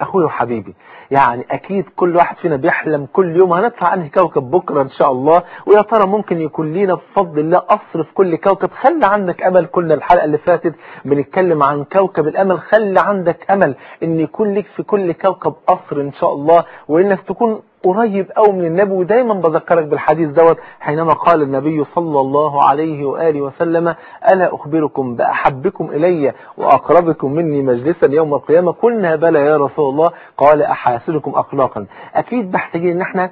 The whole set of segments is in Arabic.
أخوي وحبيبي. يعني أكيد كل واحد فينا بيحلم كل يوم هنطلع أنهي كوكب بكرة إن شاء الله. ويا ترى ممكن يكون لينا بفضل الله قصر في كل كوكب. خلي عندك أمل. كنا الحلقة اللي فاتت بنتكلم عن كوكب الأمل. خلي عندك أمل إن يكون لك في كل كوكب قصر إن شاء الله. وإنك تكون قريب قوي من النبي ودايما بذكرك بالحديث دوت حينما قال النبي صلى الله عليه وآله وسلم ألا أخبركم بأحبكم إلي وأقربكم مني مجلسا يوم القيامة؟ قلنا بلى يا رسول الله. قال أحاسنكم أخلاقا. أكيد محتاجين إن إحنا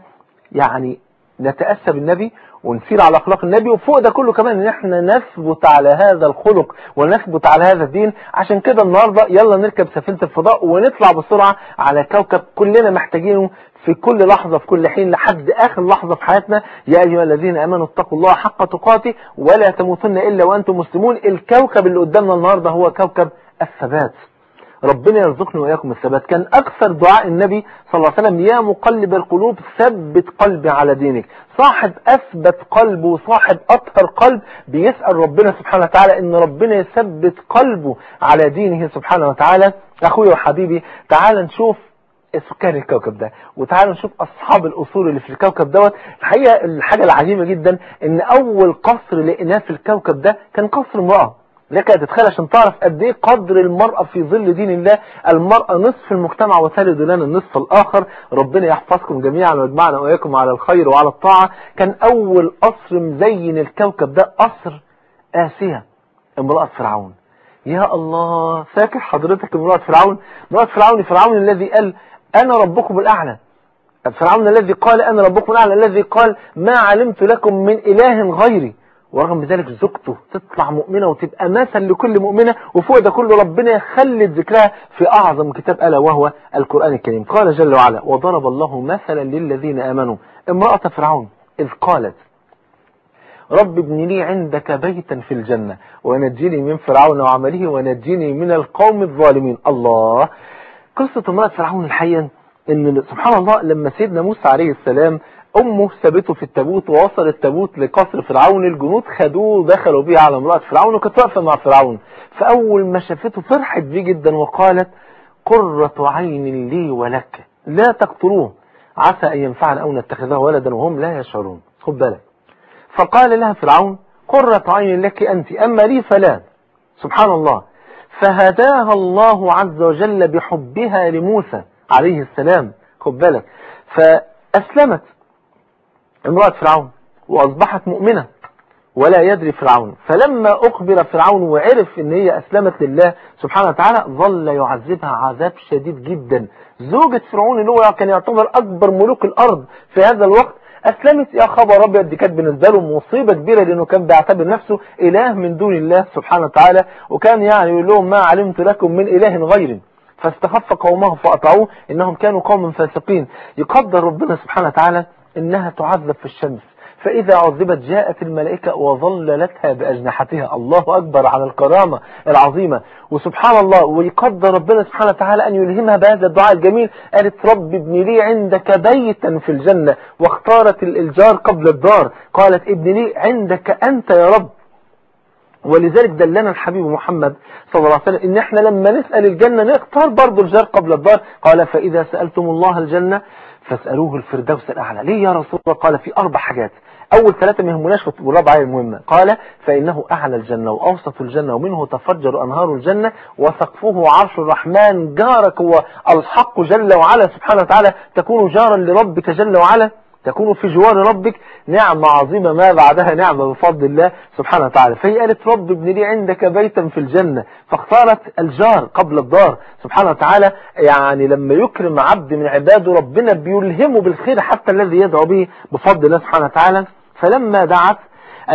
يعني نتأسى بالنبي ونسير على أخلاق النبي وفوق ده كله كمان إن إحنا نثبت على هذا الخلق ونثبت على هذا الدين. عشان كده النهاردة يلا نركب سفينة الفضاء ونطلع بسرعة على كوكب كلنا محتاجينه في كل لحظة في كل حين لحد آخر لحظة في حياتنا. يا أيها الذين أمنوا اتقوا الله حق تقاته ولا تموتن إلا وأنتم مسلمون. الكوكب اللي قدامنا النهاردة هو كوكب الثبات. ربنا يرزقني وإياكم الثبات. كان أكثر دعاء النبي صلى الله عليه وسلم يا مقلب القلوب ثبت قلبي على دينك. صاحب أثبت قلبه وصاحب أطهر قلب بيسأل ربنا سبحانه وتعالى إن ربنا يثبت قلبه على دينه سبحانه وتعالى. أخوي وحبيبي تعال نشوف سكان الكوكب ده وتعال نشوف أصحاب الأصول اللي في الكوكب دوت. الحقيقة الحاجة العجيبة جدا إن أول قصر لقيناه في الكوكب ده كان قصر امرأة. لك تتخيل عشان تعرف قد إيه قدر المرأة في ظل دين الله المرأة نصف المجتمع وتلد لنا النصف الآخر. ربنا يحفظكم جميعا ويجمعنا وإياكم على الخير وعلى الطاعة. كان أول قصر مزين الكوكب ده قصر آسيا امرأة فرعون. يا الله فاكر حضرتك امرأة فرعون؟ امرأة فرعون فرعون الذي قال أنا ربكم الأعلى. فرعون الذي قال أنا ربكم الأعلى الذي قال ما علمت لكم من إله غيري. ورغم ذلك زوجته تطلع مؤمنة وتبقى مثل لكل مؤمنة وفوق ده كله ربنا يخلد ذكرها في أعظم كتاب ألا وهو القرآن الكريم. قال جل وعلا وضرب الله مثلا للذين آمنوا. امرأة فرعون إذ قالت رب ابن لي عندك بيتا في الجنة ونجيني من فرعون وعمله ونجيني من القوم الظالمين. الله. قصة امرأة فرعون الحقيقة إن سبحان الله لما سيدنا موسى عليه السلام أمه سابته في التابوت ووصل التابوت لقصر فرعون الجنود خدوه دخلوا بيه على امرأة فرعون وكانت واقفة مع فرعون. فأول ما شافته فرحت بيه جدا وقالت قرة عين لي ولك لا تقتلوه عسى أن ينفعنا أو نتخذه ولدا وهم لا يشعرون. خد بالك. فقال لها فرعون قرة عين لك أنت أما لي فلا. سبحان الله. فهداها الله عز وجل بحبها لموسى عليه السلام. خد بالك. فأسلمت. امرأة فرعون وأصبحت مؤمنة ولا يدري فرعون. فلما أخبر فرعون وعرف إن هي أسلمت لله سبحانه وتعالى ظل يعذبها عذاب شديد جدا. زوجة فرعون اللي هو كان يعتبر أكبر ملوك الأرض في هذا الوقت أسلمت يا خبر أبيض دي كانت بالنسبة له مصيبة كبيرة لأنه كان بيعتبر نفسه إله من دون الله سبحانه وتعالى وكان يعني يقول لهم ما علمت لكم من إله غيري. فاستخف قومه فأطعوه إنهم كانوا قوم فاسقين. يقدر ربنا سبحانه وتعالى إنها تعذب في الشمس. فإذا عذبت جاءت الملائكة وظللتها بأجنحتها. الله أكبر على الكرامة العظيمة. وسبحان الله ويقدر ربنا سبحانه وتعالى أن يلهمها بهذا الدعاء الجميل. قالت رب ابن لي عندك بيتا في الجنة واختارت الجار قبل الدار. قالت ابن لي عندك أنت يا رب. ولذلك دلنا الحبيب محمد صلى الله عليه وسلم إن إحنا لما نسأل الجنة نختار برضو الجار قبل الدار. قال فإذا سألتم الله الجنة فاسألوه الفردوس الأعلى. ليه يا رسول الله؟ قال في أربع حاجات. أول ثلاثة ما يهمناش والرابعة المهمة قال فإنه أعلى الجنة وأوسط الجنة ومنه تفجر أنهار الجنة وسقفه عرش الرحمن جارك هو الحق جل وعلا سبحانه وتعالى. تكون جارا لربك جل وعلا. تكون في جوار ربك نعمة عظيمة ما بعدها نعمة بفضل الله سبحانه وتعالى. فهي قالت رب ابن لي عندك بيتا في الجنة. فاختارت الجار قبل الدار. سبحانه وتعالى يعني لما يكرم عبد من عباده ربنا بيلهمه بالخير حتى الذي يدعو به بفضل الله سبحانه وتعالى. فلما دعت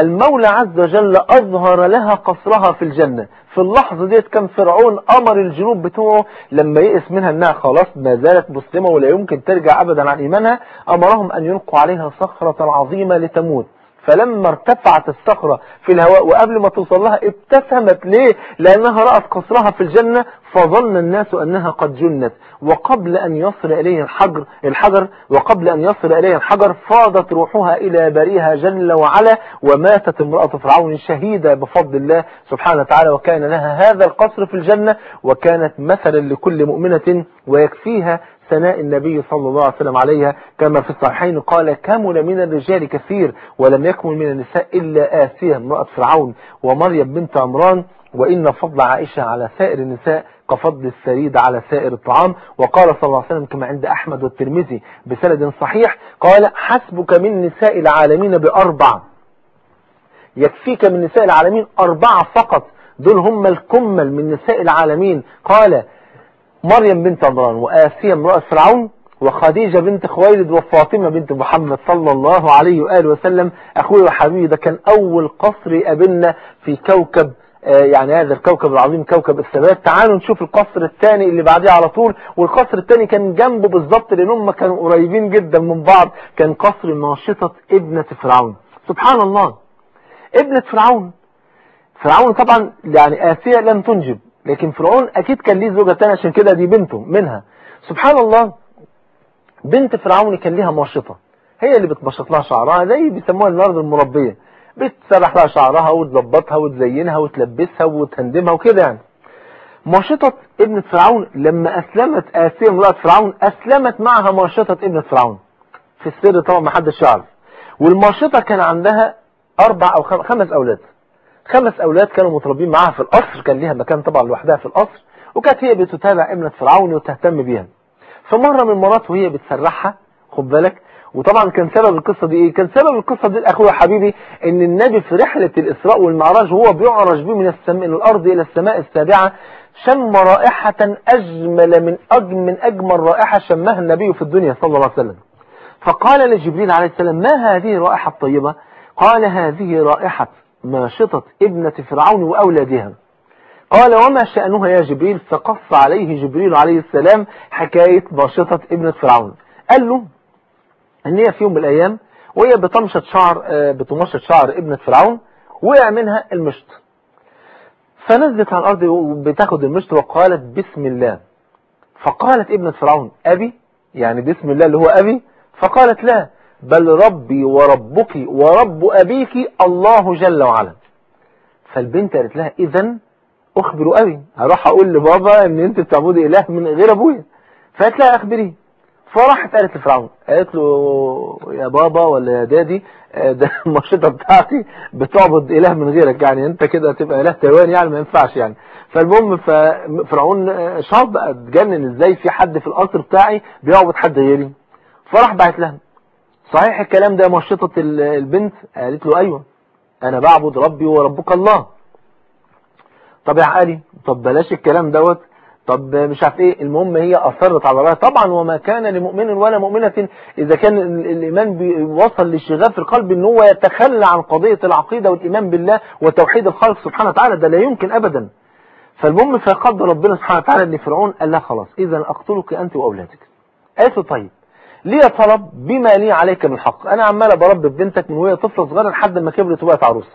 المولى عز وجل أظهر لها قصرها في الجنة. في اللحظة ديت كان فرعون أمر الجنوب بتوعه لما يئس منها أنها خلاص ما زالت مسلمة ولا يمكن ترجع أبدا عن إيمانها أمرهم أن يلقوا عليها صخرة عظيمة لتموت. فلما ارتفعت الصخرة في الهواء وقبل ما توصل لها ابتسمت ليه؟ لأنها رأت قصرها في الجنة فظن الناس أنها قد جنت. وقبل أن يصل إليه الحجر, الحجر وقبل أن يصل إليه الحجر فاضت روحها إلى بريها جل وعلا وماتت امرأة فرعون شهيدة بفضل الله سبحانه وتعالى. وكان لها هذا القصر في الجنة وكانت مثلا لكل مؤمنة ويكفيها ثناء النبي صلى الله عليه وسلم عليها. كما في الصحيحين قال كمل من الرجال كثير ولم يكمل من النساء إلا آسية امرأة فرعون ومريم بنت عمران وإن فضل عائشة على سائر النساء كفضل السريد على سائر الطعام. وقال صلى الله عليه وسلم كما عند أحمد والترمذي بسند صحيح قال حسبك من نساء العالمين بأربع. يكفيك من نساء العالمين أربعة فقط. دول هم الكمل من نساء العالمين. قال مريم بنت عمران وآسيا امرأة فرعون وخديجة بنت خويلد وفاطمة بنت محمد صلى الله عليه وآله وسلم. أخوي وحبيبي ده كان أول قصر يقابلنا في كوكب يعني هذا الكوكب العظيم كوكب الثبات تعالوا نشوف القصر الثاني اللي بعديه على طول. والقصر الثاني كان جنبه بالظبط لأن هم كانوا قريبين جدا من بعض. كان قصر ناشطة ابنة فرعون. سبحان الله. ابنة فرعون. فرعون طبعا يعني آسيا لم تنجب لكن فرعون أكيد كان ليه زوجة تانية عشان كده دي بنته منها. سبحان الله. بنت فرعون كان ليها ماشطة هي اللي بتمشط لها شعرها زي بيسموها النهارده المربية. بتسرح لها شعرها وتظبطها وتزينها وتلبسها وتهندمها وكده يعني. ماشطة ابنة فرعون لما أسلمت آسيا امرأة فرعون أسلمت معها ماشطة ابنة فرعون. في السر طبعا ما حدش يعرف. والماشطة كان عندها أربع أو خمس أولاد. خمس أولاد كانوا متربين معاها في القصر كان ليها مكان طبعا لوحدها في القصر وكانت هي بتتابع ابنة فرعون وتهتم بيها. فمرة من المرات وهي بتسرحها خد بالك وطبعا كان سبب القصة دي إيه؟ كان سبب القصة دي أخويا حبيبي إن النبي في رحلة الإسراء والمعراج وهو بيعرج بيه من, السم... من الأرض إلى السماء السابعة شم رائحة أجمل من أجمل, من أجمل رائحة شمها النبي في الدنيا صلى الله عليه وسلم. فقال لجبريل عليه السلام ما هذه الرائحة الطيبة؟ قال هذه رائحة ماشطة ابنة فرعون وأولادها. قال وما شأنها يا جبريل؟ فقص عليه جبريل عليه السلام حكاية ماشطة ابنة فرعون. قال له هي في يوم من الأيام وهي بتمشط شعر بتمشط شعر ابنة فرعون وقع منها المشط. فنزلت على الأرض وبتاخد المشط وقالت بسم الله. فقالت ابنة فرعون أبي يعني بسم الله اللي هو أبي فقالت لا بل ربي وربك ورب أبيك الله جل وعلا. فالبنت قالت لها اذا أخبر أبي. هروح أقول لبابا إن أنت بتعبدي إله من غير أبويا. فقالت لها أخبريه. فراحت قالت لفرعون قالت له يا بابا ولا يا دادي ده المرشدة بتاعتي بتعبد إله من غيرك يعني أنت كده تبقى إله تايوان يعني ما ينفعش يعني. فالمهم فرعون شاب بقى اتجنن إزاي في حد في القصر بتاعي بيعبد حد غيري. فراح بعت لها صحيح الكلام ده مرشطة البنت؟ قالت له أيوه أنا بعبد ربي وربك الله. طب يا علي طب بلاش الكلام دوت طب مش عارف إيه المهم هي أصرت على رأيها طبعا وما كان لمؤمن ولا مؤمنة إذا كان الإيمان وصل للشغاف في القلب إن هو يتخلى عن قضية العقيدة والإيمان بالله وتوحيد الخالق سبحانه وتعالى. ده لا يمكن ابدا. فالمهم فقدر ربنا سبحانه وتعالى إن فرعون قال لها خلاص اذا أقتلك أنت وأولادك. قالت له طيب ليه طلب بما لي عليك من حق. أنا عماله بربي بنتك من وهي طفلة صغيرة لحد ما كبرت وبقت عروسة.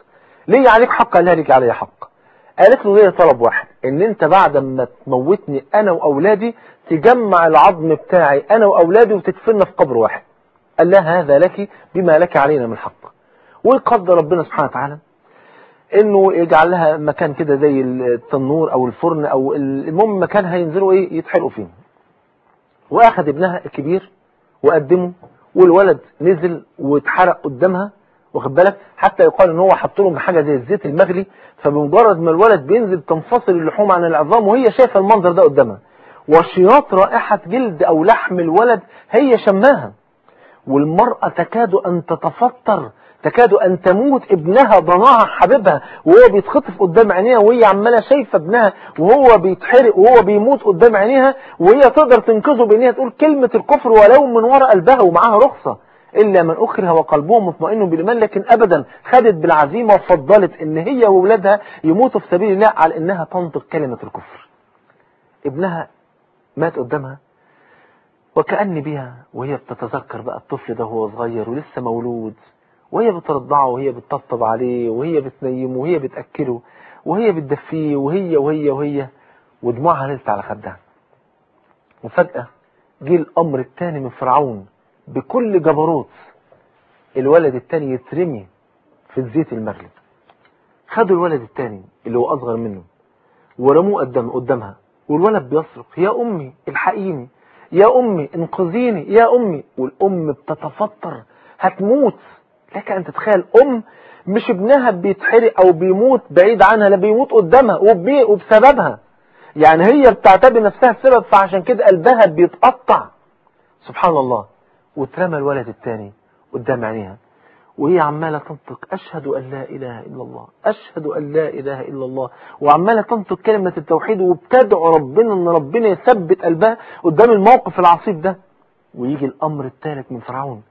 ليه عليك حق قال لها ليك علي حق. قالت له ليه طلب واحد إن أنت بعد ما تموتني أنا وأولادي تجمع العظم بتاعي أنا وأولادي وتدفننا في قبر واحد. قال لها هذا لك بما لك علينا من حق. ويقدر ربنا سبحانه وتعالى إنه يجعل لها مكان كده زي التنور أو الفرن أو المهم مكان هينزلوا إيه؟ يتحرقوا فيه. واخد ابنها الكبير وقدمه والولد نزل واتحرق قدامها واخد بالك؟ حتى يقال إن هو حط لهم حاجة زي الزيت المغلي فبمجرد ما الولد بينزل تنفصل اللحوم عن العظام وهي شايفة المنظر ده قدامها. وشياط رائحة جلد أو لحم الولد هي شماها. والمرأة تكاد أن تتفطر تكاد أن تموت ابنها ضناها حبيبها وهو بيتخطف قدام عينيها وهي عمالة شايفة ابنها وهو بيتحرق وهو بيموت قدام عينيها وهي تقدر تنقذه بأنها تقول كلمة الكفر ولو من وراء قلبها ومعاها رخصة. إلا من أكره وقلبه مطمئن بالإيمان لكن أبدا خدت بالعزيمة وفضلت إن هي وولادها يموتوا في سبيل الله على إنها تنطق كلمة الكفر. ابنها مات قدامها وكأن بها وهي بتتذكر بقى الطفل ده وهو صغير ولسه مولود وهي بترضعه وهي بتطبطب عليه وهي بتنيمه وهي بتأكله وهي بتدفيه وهي وهي وهي ودموعها نزلت على خدها. وفجأة جه الأمر الثاني من فرعون. بكل جبروت الولد الثاني يترمي في الزيت المغلي خدوا الولد الثاني اللي هو أصغر منه ورموه قدام قدامها. والولد بيصرخ يا أمي الحقيني. يا أمي انقذيني. يا أمي. والأم بتتفطر هتموت. لك أن تتخيل أم مش ابنها بيتحرق أو بيموت بعيد عنها لا بيموت قدامها وبسببها. يعني هي بتعتبر نفسها السبب فعشان كده قلبها بيتقطع. سبحان الله. واترمى الولد الثاني قدام عينيها. وهي عمالة تنطق أشهد أن لا إله إلا الله أشهد أن لا إله إلا الله. وعمالة تنطق كلمة التوحيد وبتدعو ربنا أن ربنا يثبت قلبها قدام الموقف العصيب ده. ويجي الأمر الثالث من فرعون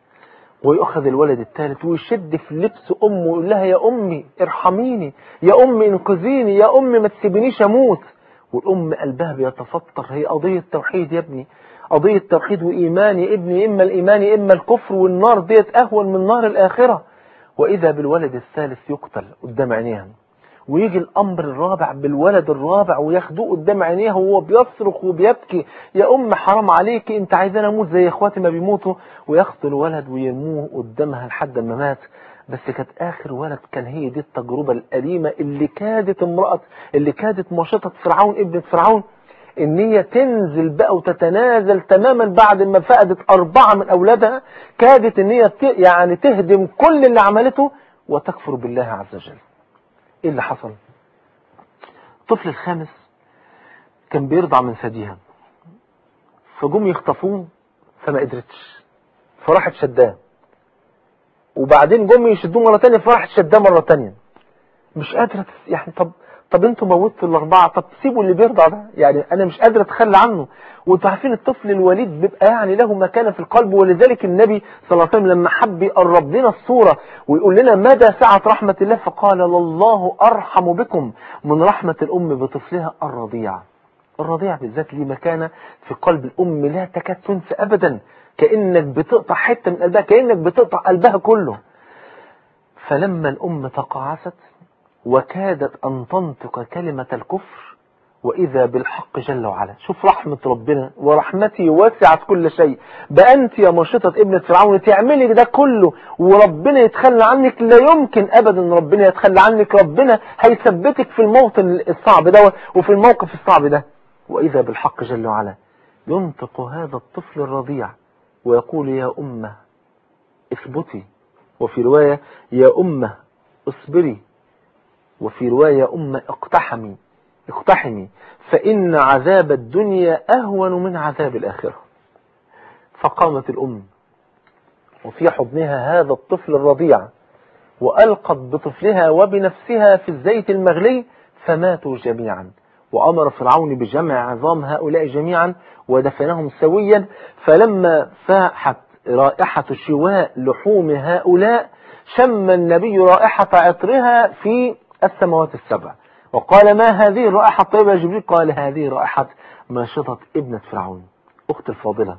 ويأخذ الولد الثالث ويشد في لبس أمه ويقول لها يا أمي ارحميني يا أمي انقذيني يا أمي ما تسيبنيش أموت. والأم قلبها بيتفطر هي قضية توحيد يا ابني. قضية توحيد وإيمان يا ابني إما الإيمان إما الكفر والنار ديت أهون من نار الآخرة. وإذا بالولد الثالث يقتل قدام عينيها ويجي الأمر الرابع بالولد الرابع وياخدوه قدام عينيها وهو بيصرخ وبيبكي يا أم حرام عليك أنت عايزانا أموت زي إخواتي ما بيموتوا. وياخدوا الولد ويرموه قدامها لحد ما مات. بس كانت آخر ولد كان هي دي التجربة الأليمة اللي كادت امرأة اللي كادت ماشطة فرعون ابنة فرعون. ان هي تنزل بقى وتتنازل تماما بعد ما فقدت أربعة من أولادها كادت ان هي يعني تهدم كل اللي عملته وتكفر بالله عز وجل. إيه اللي حصل؟ الطفل الخامس كان بيرضع من ثديها. فجم يخطفوه فما قدرتش. فراحت شداه. وبعدين جم يشدوه مرة تانية فراحت شداه مرة تانية. مش قادرة يعني طب طب أنتوا موتوا الأربعة طب سيبوا اللي بيرضع ده. يعني أنا مش قادر أتخلى عنه. وأنتوا عارفين الطفل الوليد بيبقى يعني له مكانة في القلب ولذلك النبي صلى الله عليه وسلم لما حب يقرب لنا الصورة ويقول لنا مدى سعة رحمة الله فقال لله أرحم بكم من رحمة الأم بطفلها الرضيع. الرضيع بالذات ليه مكانة في قلب الأم لا تكاد تنسى ابدا. كأنك بتقطع حتة من قلبها كأنك بتقطع قلبها كله. فلما الأم تقاعست وكادت أن تنطق كلمة الكفر وإذا بالحق جل وعلا. شوف رحمة ربنا ورحمتي وسعت كل شيء. بقى أنت يا مشطة ابنة فرعون تعملي ده كله وربنا يتخلى عنك لا يمكن أبدا. ربنا يتخلى عنك ربنا هيثبتك في الموطن الصعب ده وفي الموقف الصعب ده. وإذا بالحق جل وعلا. ينطق هذا الطفل الرضيع ويقول يا أمة اثبتي. وفي رواية يا أمة اصبري. وفي رواية أم اقتحمي اقتحمي فإن عذاب الدنيا أهون من عذاب الآخرة. فقامت الأم وفي حضنها هذا الطفل الرضيع وألقت بطفلها وبنفسها في الزيت المغلي فماتوا جميعا. وأمر فرعون بجمع عظام هؤلاء جميعا ودفنهم سويا. فلما فاحت رائحة شواء لحوم هؤلاء شم النبي رائحة عطرها في السماوات السبع. وقال ما هذه الرائحة؟ الطيبة يا جبريل قال هذه رائحة ماشطة ابنة فرعون. أخت الفاضلة.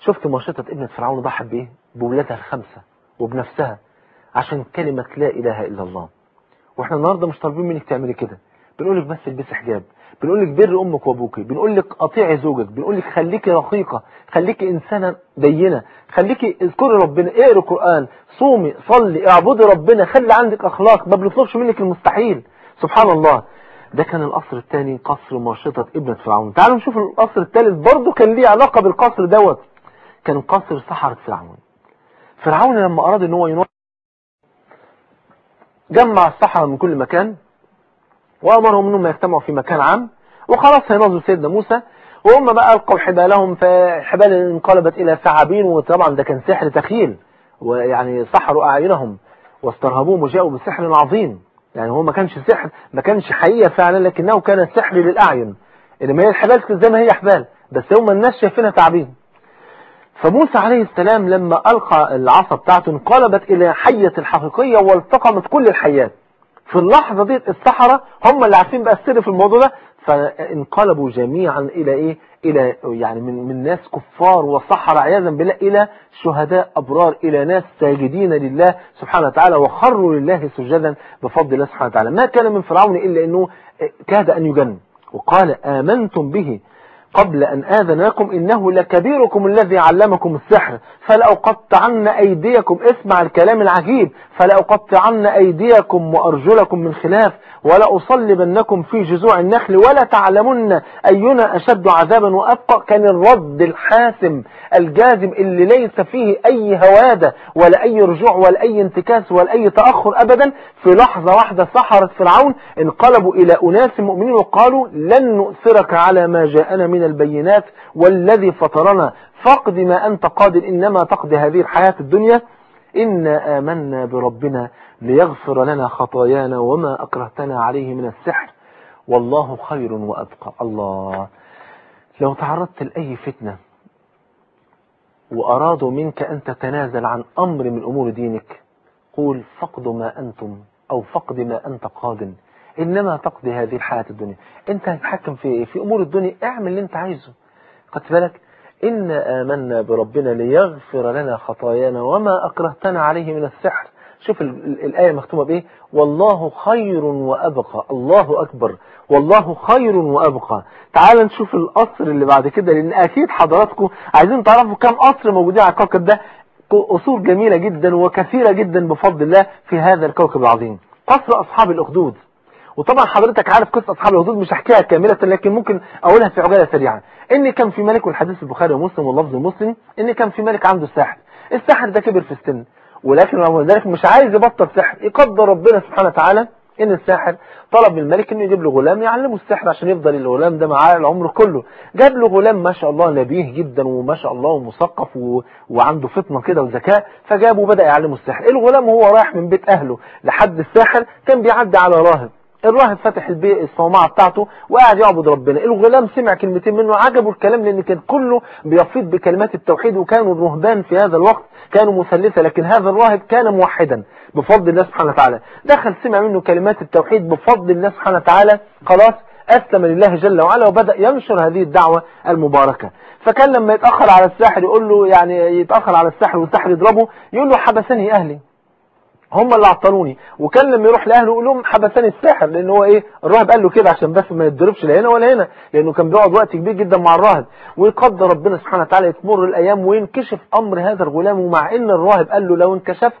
شفت ماشطة ابنة فرعون ضحت بإيه؟ بولادها الخمسة وبنفسها عشان كلمة لا إله إلا الله. وإحنا النهاردة مش طالبين منك تعملي كده. بنقول لك بس البسي حجاب. بنقول لك بر أمك وأبوك بنقول لك أطيعي زوجك بنقول لك خليكي رقيقة خليكي إنسانة دينه خليكي اذكري ربنا اقري قران صومي صلي اعبدي ربنا خلي عندك أخلاق ما بنطلبش منك المستحيل. سبحان الله. ده كان القصر الثاني قصر ماشطة ابنة فرعون. تعالوا نشوف القصر الثالث برضه كان ليه علاقة بالقصر دوت. كان قصر سحرة فرعون. فرعون لما أراد إن هو ينور جمع السحرة من كل مكان وأمرهم أنهم يجتمعوا في مكان عام. وخلاص هينظروا سيدنا موسى. وهم بقى ألقوا حبالهم فحبال انقلبت إلى ثعابين وطبعا ده كان سحر تخيل. ويعني سحروا أعينهم واسترهبوهم وجاءوا بسحر عظيم. يعني هو ما كانش سحر ما كانش حقيقة فعلا لكنه كان سحر للأعين. إنما هي الحبال زي ما هي حبال بس هم الناس شايفينها تعابين فموسى عليه السلام لما ألقى العصا بتاعته انقلبت إلى حية الحقيقية والتقمت كل الحيات. في اللحظة دي السحرة هم اللي عارفين بقى السر في الموضوع ده فانقلبوا جميعا إلى إيه؟ إلى يعني من, من ناس كفار وسحرة عياذا بالله إلى شهداء أبرار إلى ناس ساجدين لله سبحانه وتعالى وخروا لله سجدا بفضل الله سبحانه وتعالى. ما كان من فرعون إلا أنه كاد أن يجن وقال آمنتم به. قبل أن آذن لكم إنه لكبيركم الذي علمكم السحر. فلأقطعن أيديكم اسمع الكلام العجيب. فلأقطعن أيديكم وأرجلكم من خلاف ولأصلبنكم في جذوع النخل ولا تعلمن أينا أشد عذابا وأبقى كان الرد الحاسم الجازم اللي ليس فيه أي هوادة ولا أي رجوع ولا أي انتكاس ولا أي تأخر أبدا. في لحظة واحدة سحرت فرعون انقلبوا إلى أناس مؤمنين وقالوا لن نؤثرك على ما جاءنا من البينات والذي فطرنا. فاقد ما أنت قادر إنما تقضي هذه الحياة الدنيا. إنا آمنا بربنا ليغفر لنا خطايانا وما أكرهتنا عليه من السحر. والله خير وأبقى. الله. لو تعرضت لأي فتنة وأرادوا منك أن تتنازل عن أمر من أمور دينك قول فقد ما أنتم أو فقد ما أنت قادم إنما تقضي هذه الحياة الدنيا. أنت هتحكم في إيه؟ في أمور الدنيا. اعمل اللي أنت عايزه. قد بالك؟ إنا آمنا بربنا ليغفر لنا خطايانا وما أكرهتنا عليه من السحر. شوف ال ال الآية مختومة بإيه؟ والله خير وأبقى. الله أكبر. والله خير وأبقى. تعال نشوف القصر اللي بعد كده لأن أكيد حضراتكم عايزين تعرفوا كم قصر موجودين على الكوكب ده. قصور جميلة جدا وكثيرة جدا بفضل الله في هذا الكوكب العظيم. قصر أصحاب الأخدود. وطبعا حضرتك عارف قصة أصحاب الأخدود مش هحكيها كاملة لكن ممكن أقولها في عجالة سريعة. إن كان في ملك والحديث البخاري ومسلم واللفظ مسلم إن كان في ملك عنده ساحر الساحر ده كبر في السن ولكن رغم ذلك مش عايز يبطل سحر. يقدر ربنا سبحانه وتعالى إن الساحر طلب من الملك إنه يجيب له غلام يعلمه السحر عشان يفضل الغلام ده معاه العمر كله. جاب له غلام ما شاء الله نبيه جدا وما شاء الله ومثقف و... وعنده فطنة كده وذكاء فجابه وبدأ يعلمه السحر. الغلام وهو رايح من بيت أهله لحد الساحر كان بيعدي على راهب. الراهب فتح البيت الصومعة بتاعته وقاعد يعبد ربنا. الغلام سمع كلمتين منه عجبه الكلام لأن كان كله بيفيض بكلمات التوحيد وكانوا الرهبان في هذا الوقت كانوا مثلثة لكن هذا الراهب كان موحدا بفضل الله سبحانه وتعالى. دخل سمع منه كلمات التوحيد بفضل الله سبحانه وتعالى خلاص أسلم لله جل وعلا وبدأ ينشر هذه الدعوة المباركة. فكان لما يتأخر على الساحر يقول له يعني يتأخر على الساحر والساحر يضربه يقول له حبسني أهلي. هم اللي عطلوني. وكان لما يروح لأهله يقول لهم حبسني الساحر لأن هو إيه الراهب قال له كده عشان بس ما يتضربش لا هنا ولا هنا لأنه كان بيقعد وقت كبير جدا مع الراهب. ويقدر ربنا سبحانه وتعالى تمر الأيام وينكشف أمر هذا الغلام ومع إن الراهب قال له لو انكشفت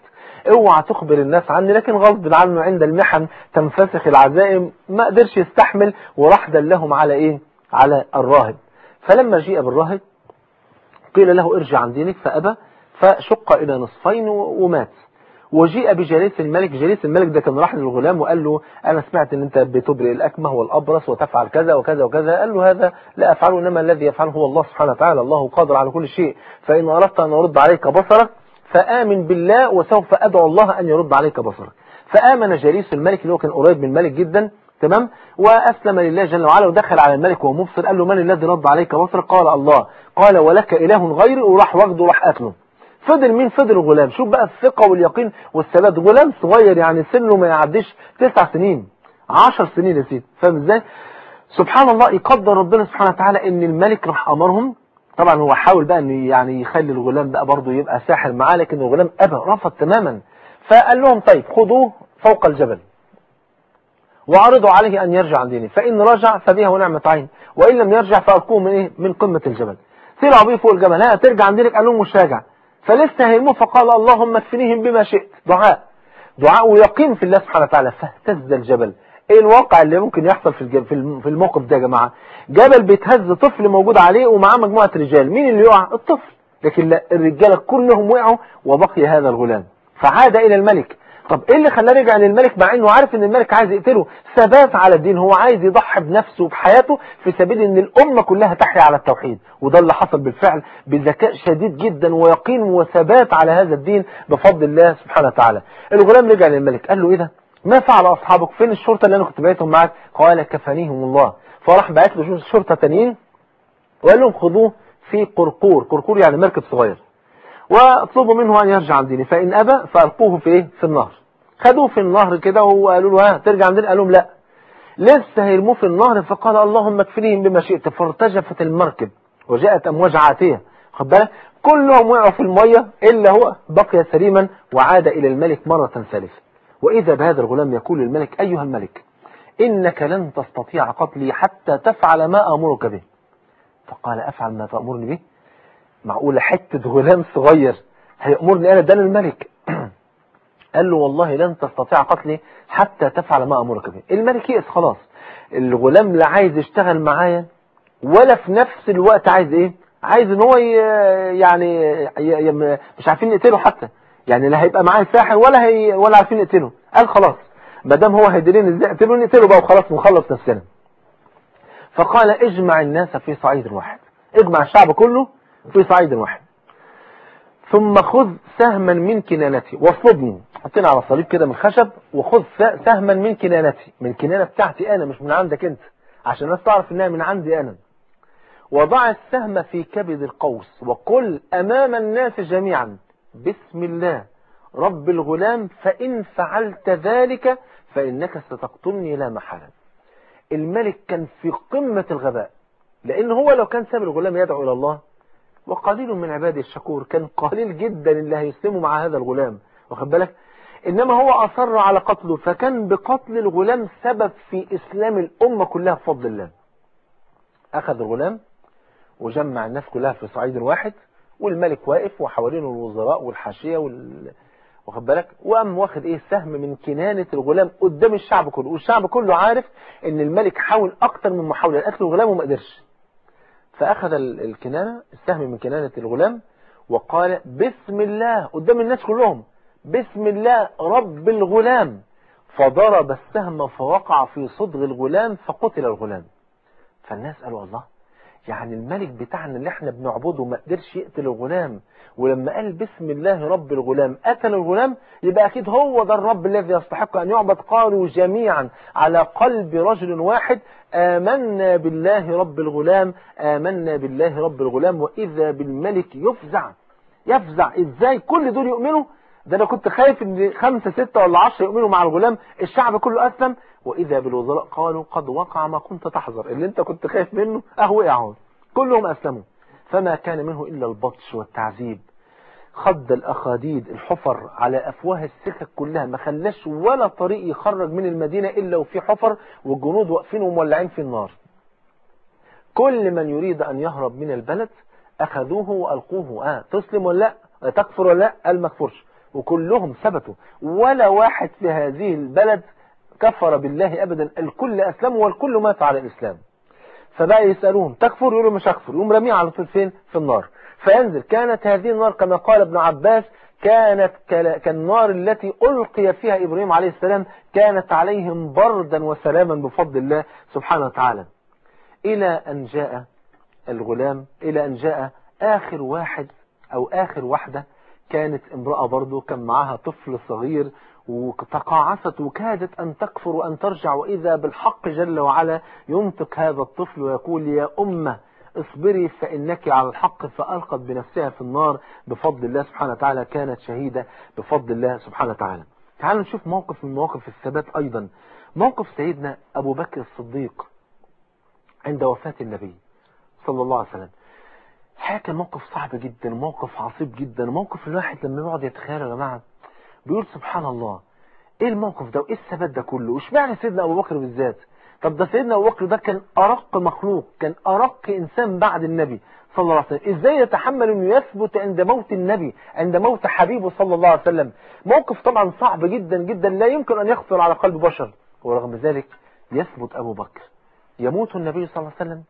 اوعى تخبر الناس عني لكن غصب عنه عند المحن تنفسخ العزائم ما قدرش يستحمل وراح دلهم على إيه؟ على الراهب. فلما جيء بالراهب قيل له ارجع عن دينك فأبى فشق إلى نصفين ومات. وجيء بجليس الملك جليس الملك ده كان راح للغلام وقال له أنا سمعت أن أنت بتبرئ الأكمه والأبرص وتفعل كذا وكذا وكذا. قال له هذا لا أفعله إنما الذي يفعله هو الله سبحانه وتعالى. الله قادر على كل شيء. فإن أردت أن أرد عليك بصرك فآمن بالله وسوف أدعو الله أن يرد عليك بصرك. فآمن جليس الملك اللي هو كان قريب من الملك جدا تمام؟ وأسلم لله جل وعلا ودخل على الملك وهو مبصر. قال له من الذي رد عليك بصرك؟ قال الله. قال ولك إله غيري وراح واخده وراح قتله. فضل مين؟ فضل الغلام. شوف بقى الثقة واليقين والثبات. غلام صغير يعني سنه ما يعديش تسع سنين. عشر سنين يا سيدي. فاهم إزاي؟ سبحان الله يقدر ربنا سبحانه وتعالى إن الملك راح أمرهم. طبعا هو حاول بقى إن يعني يخلي الغلام بقى برضه يبقى ساحر معاه لكن الغلام أبى رفض تماما. فقال لهم طيب خذوه فوق الجبل وعرضوا عليه أن يرجع عن دينه. فإن رجع فبها ونعمة عين. وإن لم يرجع فالقوه من إيه؟ من قمة الجبل. طلعوا بيه فوق الجبل. ها ترجع عن دينك. قال لهم مش راجع. فلسه هيموه فقال اللهم اكفنيهم بما شئت. دعاء. دعاء ويقين في الله سبحانه وتعالى. فاهتز الجبل. إيه الواقع اللي ممكن يحصل في في الموقف ده يا جماعة؟ جبل بيتهز طفل موجود عليه ومعاه مجموعة رجال. مين اللي يقع؟ الطفل. لكن لا الرجاله كلهم وقعوا وبقي هذا الغلام. فعاد إلى الملك. طب إيه اللي خلاه رجع للملك مع إنه عارف إن الملك عايز يقتله؟ ثبات على الدين هو عايز يضحي بنفسه وبحياته في سبيل إن الأمة كلها تحيا على التوحيد. وده اللي حصل بالفعل بذكاء شديد جدا ويقين وثبات على هذا الدين بفضل الله سبحانه وتعالى. الغلام رجع للملك قال له إيه ده؟ ما فعل أصحابك؟ فين الشرطة اللي أنا كنت بعتهم معاك؟ قال كفانيهم الله. فراح بعت له شرطة تانيين وقال لهم خذوه في قرقور. قرقور يعني مركب صغير. واطلبوا منه أن يرجع عن دينه. فإن أبى فألقوه في إيه؟ في النهر خدوه في النهر كده وقالوا له ها ترجع عن دينك قال لهم لا. لسه هيرموه في النهر فقال اللهم اكفنيهم بما شئت. فارتجفت المركب وجاءت أمواج عاتية. خد بالك؟ كلهم وقعوا في المية إلا هو. بقي سليما وعاد إلى الملك مرة ثالثة. وإذا بهذا الغلام يقول للملك أيها الملك إنك لن تستطيع قتلي حتى تفعل ما أمرك به. فقال أفعل ما تأمرني به؟ معقولة حتة غلام صغير هيأمرني أنا ده الملك؟ قال له والله لن تستطيع قتلي حتى تفعل ما أمرك به. الملك يئس خلاص. الغلام لا عايز يشتغل معايا ولا في نفس الوقت عايز إيه؟ عايز إن هو يعني. مش عارفين نقتله حتى. يعني لا هيبقى معاه ساحر ولا هي ولا عارفين نقتله قال خلاص. ما دام هو هيدلين إزاي نقتله نقتله بقى وخلاص ونخلص نفسنا. فقال اجمع الناس في صعيد واحد. اجمع الشعب كله في صعيد واحد. ثم خذ سهما من كنانتي. واصلبني حطينا على صليب كده من خشب وخذ سهما من كنانتي. من الكنانة بتاعتي أنا مش من عندك أنت. عشان الناس تعرف إنها من عندي أنا. وضع السهم في كبد القوس. وقل أمام الناس جميعا بسم الله رب الغلام فإن فعلت ذلك فإنك ستقتلني لا محالة. الملك كان في قمة الغباء. لأن هو لو كان ساب الغلام يدعو إلى الله وقليل من عباده الشكور كان قليل جدا اللي هيسلموا مع هذا الغلام. واخد بالك؟ إنما هو أصر على قتله فكان بقتل الغلام سبب في إسلام الأمة كلها بفضل الله. أخذ الغلام وجمع الناس كلها في صعيد واحد والملك واقف وحوالينه الوزراء والحاشية وال... واخد بالك؟ وقام واخد إيه؟ سهم من كنانة الغلام قدام الشعب كله. والشعب كله عارف إن الملك حاول أكتر من محاولة لقتل الغلام وما قدرش. فأخذ الكنانة السهم من كنانة الغلام وقال بسم الله قدام الناس كلهم بسم الله رب الغلام. فضرب السهم فوقع في صدغ الغلام فقتل الغلام. فالناس قالوا الله يعني الملك بتاعنا اللي إحنا بنعبده ما قدرش يقتل الغلام. ولما قال بسم الله رب الغلام قتل الغلام يبقى أكيد هو ده الرب الذي يستحق أن يعبد. قالوا جميعا على قلب رجل واحد آمنا بالله رب الغلام آمنا بالله رب الغلام وإذا بالملك يفزع. يفزع. إزاي كل دول يؤمنوا؟ ده أنا كنت خايف ان خمسة ستة ولا عشرة يؤمنوا مع الغلام الشعب كله أسلم. وإذا بالوزراء قالوا قد وقع ما كنت تحذر. اللي انت كنت خايف منه أهو وقع كلهم أسلموا. فما كان منه إلا البطش والتعذيب. خد الأخاديد الحفر على أفواه السكك كلها. ما خلاش ولا طريق يخرج من المدينة إلا وفي حفر والجنود واقفين ومولعين في النار. كل من يريد أن يهرب من البلد أخذوه وألقوه. آه تسلم ولا لا؟ تكفر ولا لا؟ قال ما وكلهم ثبتوا. ولا واحد في هذه البلد كفر بالله أبدا. الكل أسلموا والكل مات على الإسلام. فبقى يسألوهم تكفر؟ يقولوا مش أكفر يقوم رميه على طول فين في النار. فينزل كانت هذه النار كما قال ابن عباس كانت كالنار التي ألقي فيها إبراهيم عليه السلام كانت عليهم بردا وسلاما بفضل الله سبحانه وتعالى. إلى أن جاء الغلام إلى أن جاء آخر واحد أو آخر واحدة كانت امرأة برضو كان معها طفل صغير وتقاعست وكادت أن تكفر وأن ترجع وإذا بالحق جل وعلا ينطق هذا الطفل ويقول يا أمة اصبري فإنك على الحق فألقت بنفسها في النار بفضل الله سبحانه وتعالى كانت شهيدة بفضل الله سبحانه وتعالى. تعالوا نشوف موقف من مواقف الثبات أيضا. موقف سيدنا أبو بكر الصديق عند وفاة النبي صلى الله عليه وسلم. كان موقف صعب جدا موقف عصيب جدا موقف الواحد لما يقعد يتخيل يا جماعة بيقول سبحان الله إيه الموقف ده؟ وإيه الثبات ده كله؟ وش معنى سيدنا أبو بكر بالذات؟ طب ده سيدنا أبو بكر ده كان أرق مخلوق كان أرق إنسان بعد النبي صلى الله عليه وسلم. إزاي يتحمل إنه يثبت عند موت النبي عند موت حبيبه صلى الله عليه وسلم؟ موقف طبعا صعب جدا جدا لا يمكن أن يخطر على قلب بشر. ورغم ذلك يثبت أبو بكر يموت النبي صلى الله عليه وسلم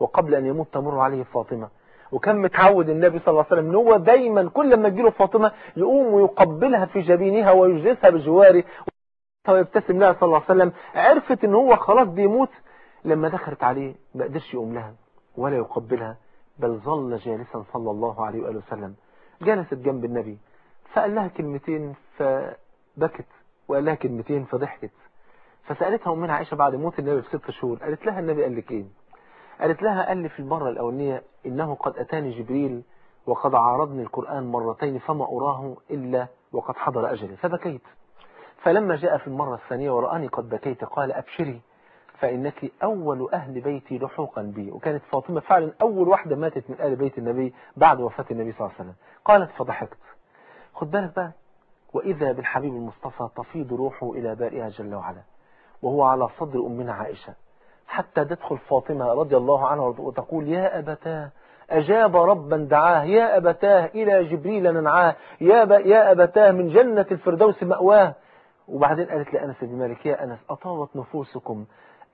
وقبل أن يموت تمر عليه فاطمة. وكان متعود النبي صلى الله عليه وسلم إن هو دايما كل ما تجيله فاطمة يقوم ويقبلها في جبينها ويجلسها بجواره ويبتسم لها صلى الله عليه وسلم. عرفت إن هو خلاص بيموت. لما دخلت عليه ما قدرش يقوم لها ولا يقبلها بل ظل جالسا صلى الله عليه وآله وسلم. جلست جنب النبي فقال لها كلمتين فبكت. وقال لها كلمتين فضحكت. فسألتها أمنا عائشة بعد موت النبي بست شهور. قالت لها النبي قال لك إيه؟ قالت لها قال لي في المرة الأولانية إنه قد أتاني جبريل وقد عارضني القرآن مرتين فما أراه إلا وقد حضر أجلي فبكيت. فلما جاء في المرة الثانية ورآني قد بكيت قال أبشري فإنك أول أهل بيتي لحوقا بي. وكانت فاطمة فعلا أول واحدة ماتت من أهل بيت النبي بعد وفاة النبي صلى الله عليه وسلم. قالت فضحكت خد بالك بقى وإذا بالحبيب المصطفى تفيض روحه إلى بارئها جل وعلا وهو على صدر أمنا عائشة. حتى تدخل فاطمة رضي الله عنها وتقول يا أبتاه أجاب ربا دعاه يا أبتاه إلى جبريل ننعاه يا. يا أبتاه من جنة الفردوس مأواه. وبعدين قالت لأنس بن مالك يا أنس أطابت نفوسكم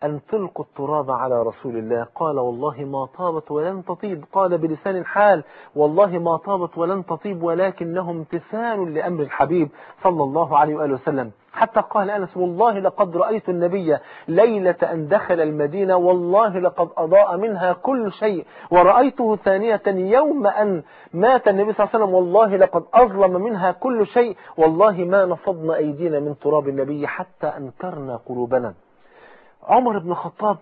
أن تلقوا التراب على رسول الله؟ قال والله ما طابت ولن تطيب. قال بلسان الحال والله ما طابت ولن تطيب ولكنه امتثال لأمر الحبيب صلى الله عليه وآله وسلم. حتى قال أنس والله لقد رأيت النبي ليلة أن دخل المدينة والله لقد أضاء منها كل شيء ورأيته ثانية يوم أن مات النبي صلى الله عليه وسلم والله لقد أظلم منها كل شيء والله ما نفضنا أيدينا من تراب النبي حتى أنكرنا قلوبنا. عمر بن الخطاب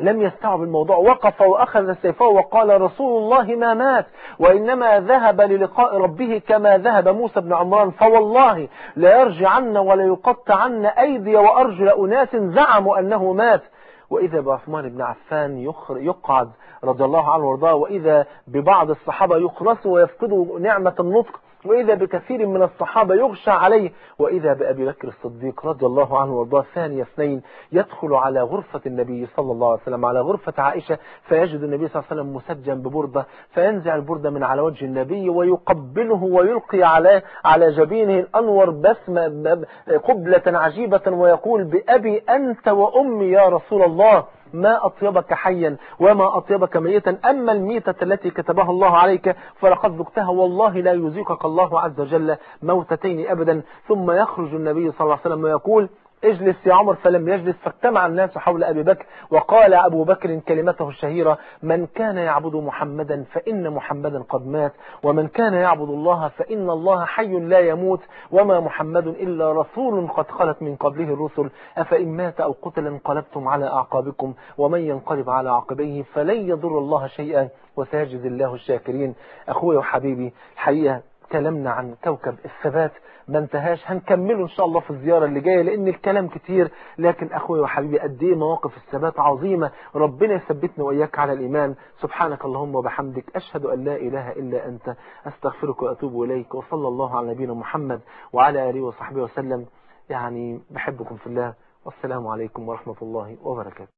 لم يستوعب الموضوع. وقف وأخذ سيفه وقال رسول الله ما مات وإنما ذهب للقاء ربه كما ذهب موسى بن عمران. فوالله لا يرجعن ولا يقطعن أيدي وأرجل أناس زعموا أنه مات. وإذا بعثمان بن عفان يقعد رضي الله عنه وارضاه وإذا ببعض الصحابة يخلصوا ويفقدوا نعمة النطق وإذا بكثير من الصحابة يغشى عليه. وإذا بأبي بكر الصديق رضي الله عنه وارضاه ثاني اثنين يدخل على غرفة النبي صلى الله عليه وسلم على غرفة عائشة فيجد النبي صلى الله عليه وسلم مسجا ببردة فينزع البردة من على وجه النبي ويقبله ويلقي على على جبينه الأنور بسمة قبلة عجيبة ويقول بأبي أنت وأمي يا رسول الله. ما أطيبك حيا وما أطيبك ميتا. أما الميتة التي كتبها الله عليك فلقد ذقتها والله لا يزيقك الله عز وجل موتتين أبدا. ثم يخرج النبي صلى الله عليه وسلم ويقول اجلس يا عمر فلم يجلس فاجتمع الناس حول أبي بكر وقال أبو بكر كلمته الشهيرة من كان يعبد محمدا فإن محمدا قد مات ومن كان يعبد الله فإن الله حي لا يموت وما محمد إلا رسول قد خلت من قبله الرسل أفإن مات أو قتل انقلبتم على أعقابكم ومن ينقلب على عقبيه فلن يضر الله شيئا. وسيجد الله الشاكرين. أخوي وحبيبي الحقيقة كلامنا عن كوكب الثبات ما انتهاش. هنكمله إن شاء الله في الزيارة اللي جاية لأن الكلام كتير. لكن أخوي وحبيبي قد إيه مواقف الثبات عظيمة. ربنا يثبتنا وإياك على الإيمان. سبحانك اللهم وبحمدك. أشهد أن لا إله إلا أنت. أستغفرك وأتوب إليك. وصلى الله على نبينا محمد وعلى آله وصحبه وسلم. يعني بحبكم في الله. والسلام عليكم ورحمة الله وبركاته.